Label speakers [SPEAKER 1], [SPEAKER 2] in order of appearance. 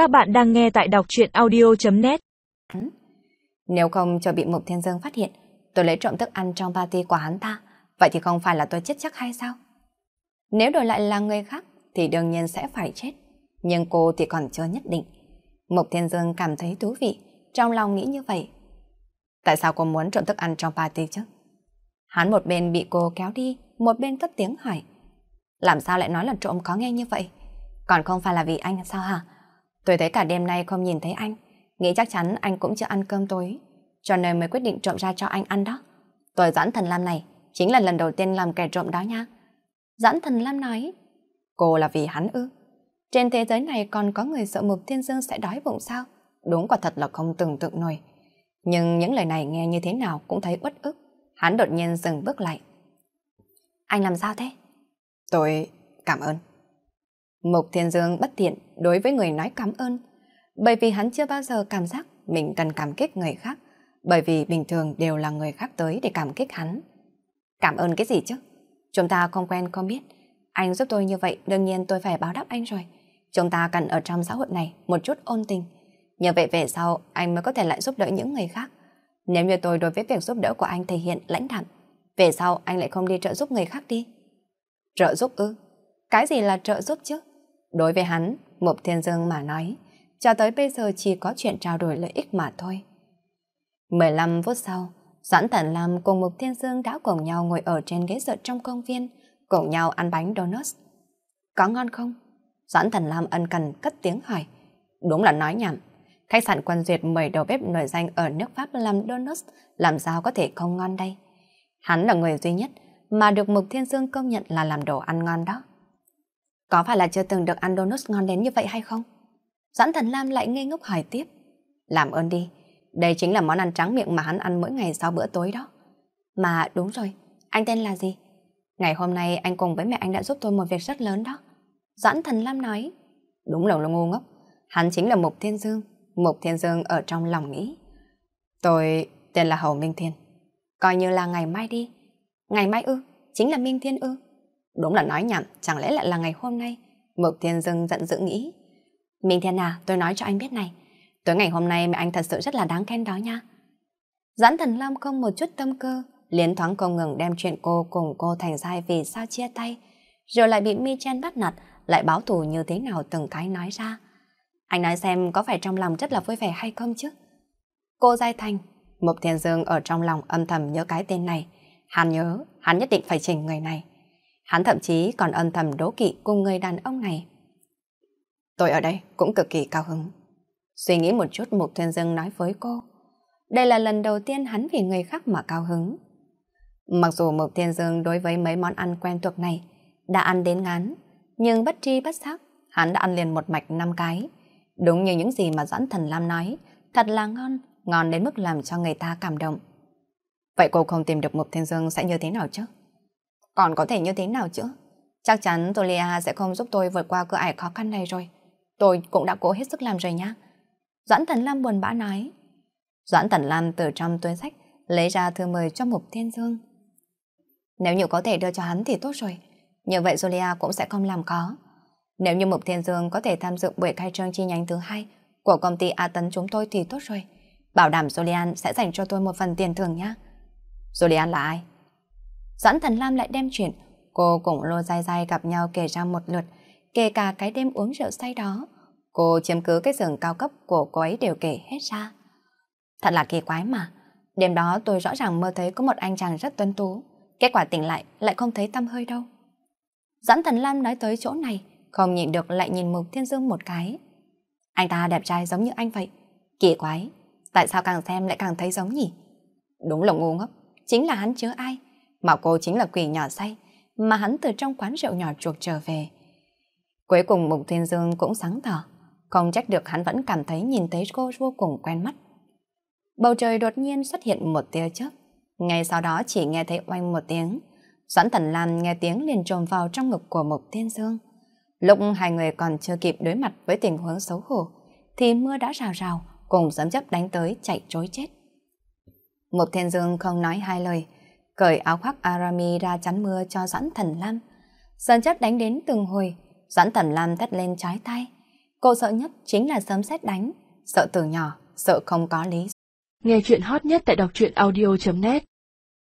[SPEAKER 1] Các bạn đang nghe tại đọc truyện audio.net
[SPEAKER 2] Nếu không cho bị Mục Thiên Dương phát hiện, tôi lấy trộm thức ăn trong party của hắn ta, vậy thì không phải là tôi chết chắc hay sao? Nếu đổi lại là người khác thì đương nhiên sẽ phải chết, nhưng cô thì còn chưa nhất định. Mục Thiên Dương cảm thấy thú vị, trong lòng nghĩ như vậy. Tại sao cô muốn trộm thức ăn trong party chứ? Hắn một bên bị cô kéo đi, một bên cất tiếng hỏi. Làm sao lại nói là trộm có nghe như vậy? Còn không phải là vì anh sao hả? Tôi thấy cả đêm nay không nhìn thấy anh, nghĩ chắc chắn anh cũng chưa ăn cơm tối, cho nên mới quyết định trộm ra cho anh ăn đó. Tôi Doãn Thần Lam này chính là lần đầu tiên làm kẻ trộm đó nha. Doãn Thần Lam nói, cô là vì hắn ư? Trên thế giới này còn có người sợ Mục Thiên Dương sẽ đói bụng sao? Đúng quả thật là không tưởng tượng nổi. Nhưng những lời này nghe như thế nào cũng thấy uất ức. Hắn đột nhiên dừng bước lại. Anh làm sao thế? Tôi cảm ơn. Mục Thiên Dương bất thiện đối với người nói cảm ơn, bởi vì hắn chưa bao giờ cảm giác mình cần cảm kích người khác, bởi vì bình thường đều là người khác tới để cảm kích hắn. Cảm ơn cái gì chứ? Chúng ta không quen không biết. Anh giúp tôi như vậy, đương nhiên tôi phải báo đáp anh rồi. Chúng ta cần ở trong xã hội này một chút ôn tình. Nhờ vậy về sau, anh mới có thể lại giúp đỡ những người khác. Nếu như tôi đối với việc giúp đỡ của anh thể hiện lãnh đạm, về sau anh lại không đi trợ giúp người khác đi. Trợ giúp ư? Cái gì là trợ giúp chứ? Đối với hắn, Mục Thiên Dương mà nói, cho tới bây giờ chỉ có chuyện trao đổi lợi ích mà thôi. 15 phút sau, Doãn Thần Lam cùng Mục Thiên Dương đã cùng nhau ngồi ở trên ghế dựa trong công viên, cùng nhau ăn bánh donuts. Có ngon không? Doãn Thần Lam ân cần cất tiếng hỏi. Đúng là nói nhảm. Khách sạn Quân Duyệt mời đầu bếp nổi danh ở nước Pháp làm donuts, làm sao có thể không ngon đây? Hắn là người duy nhất mà được Mục Thiên Dương công nhận là làm đồ ăn ngon đó. Có phải là chưa từng được ăn donuts ngon đến như vậy hay không? Doãn Thần Lam lại ngây ngốc hỏi tiếp. Làm ơn đi, đây chính là món ăn trắng miệng mà hắn ăn mỗi ngày sau bữa tối đó. Mà đúng rồi, anh tên là gì? Ngày hôm nay anh cùng với mẹ anh đã giúp tôi một việc rất lớn đó. Doãn Thần Lam nói. Đúng là ngu ngốc, hắn chính là Mục Thiên Dương. Mục Thiên Dương ở trong lòng nghĩ. Tôi tên là Hầu Minh Thiên. Coi như là ngày mai đi. Ngày mai ư? Chính là Minh Thiên ư? Đúng là nói nhảm, chẳng lẽ lại là ngày hôm nay? Mục Thiên Dương giận dữ nghĩ. Minh Thiên à, tôi nói cho anh biết này. Tối ngày hôm nay mẹ anh thật sự rất là đáng khen đó nha. Doãn Thần Lam không một chút tâm cơ, liến thoáng không ngừng đem chuyện cô cùng cô thành sai vì sao chia tay, rồi lại bị Mi Chen bắt nạt, lại báo thù như thế nào từng cái nói ra. Anh nói xem có phải trong lòng rất là vui vẻ hay không chứ? Cô Giai Thành, Mục Thiên Dương ở trong lòng âm thầm nhớ cái tên này. Hắn nhớ, hắn nhất định phải chỉnh người này. Hắn thậm chí còn âm thầm đố kỵ cùng người đàn ông này. Tôi ở đây cũng cực kỳ cao hứng. Suy nghĩ một chút Mục Thiên Dương nói với cô. Đây là lần đầu tiên hắn vì người khác mà cao hứng. Mặc dù Mục Thiên Dương đối với mấy món ăn quen thuộc này đã ăn đến ngán, nhưng bất tri bất giác, hắn đã ăn liền một mạch năm cái. Đúng như những gì mà Doãn Thần Lam nói, thật là ngon, ngon đến mức làm cho người ta cảm động. Vậy cô không tìm được Mục Thiên Dương sẽ như thế nào chứ? Còn có thể như thế nào chứ? Chắc chắn Tolia sẽ không giúp tôi vượt qua cửa ải khó khăn này rồi. Tôi cũng đã cố hết sức làm rồi nhá. Doãn Thần Lam buồn bã nói. Doãn Thần Lam từ trong túi sách lấy ra thư mời cho Mục Thiên Dương. Nếu như có thể đưa cho hắn thì tốt rồi. Như vậy Julia cũng sẽ không làm khó. Nếu như Mục Thiên Dương có thể tham dự buổi khai trương chi nhánh thứ hai của công ty A Tấn chúng tôi thì tốt rồi. Bảo đảm Julian sẽ dành cho tôi một phần tiền thưởng nhé. Julian là ai? Doãn Thần Lam lại đem chuyện cô cùng Lô dài dài gặp nhau kể ra một lượt, kể cả cái đêm uống rượu say đó. Cô chiếm cứ cái giường cao cấp của cô ấy đều kể hết ra. Thật là kỳ quái mà. Đêm đó tôi rõ ràng mơ thấy có một anh chàng rất tuân tú. Kết quả tỉnh lại lại không thấy tâm hơi đâu. Doãn Thần Lam nói tới chỗ này, không nhìn được lại nhìn Mục Thiên Dương một cái. Anh ta đẹp trai giống như anh vậy. Kỳ quái, tại sao càng xem lại càng thấy giống nhỉ? Đúng là ngu ngốc, chính là hắn chứa ai? Mà cô chính là quỷ nhỏ say, mà hắn từ trong quán rượu nhỏ chuộc trở về. Cuối cùng Mục Thiên Dương cũng sáng tỏ, không trách được hắn vẫn cảm thấy nhìn thấy cô vô cùng quen mắt. Bầu trời đột nhiên xuất hiện một tia chớp, ngay sau đó chỉ nghe thấy oanh một tiếng. Doãn Thần Lan nghe tiếng liền trồm vào trong ngực của Mục Thiên Dương. Lúc hai người còn chưa kịp đối mặt với tình huống xấu hổ, thì mưa đã rào rào, cùng giấm chấp đánh tới chạy trối chết. Mục Thiên Dương không nói hai lời, cởi áo khoác Arami ra chắn mưa cho Doãn Thần Lam. Sơn chất đánh đến từng hồi, Doãn Thần Lam thét lên trái tay. Cô sợ nhất chính là sớm xét đánh, sợ từ nhỏ, sợ không có lý.
[SPEAKER 3] Nghe chuyện hot nhất tại đọc truyện audio.net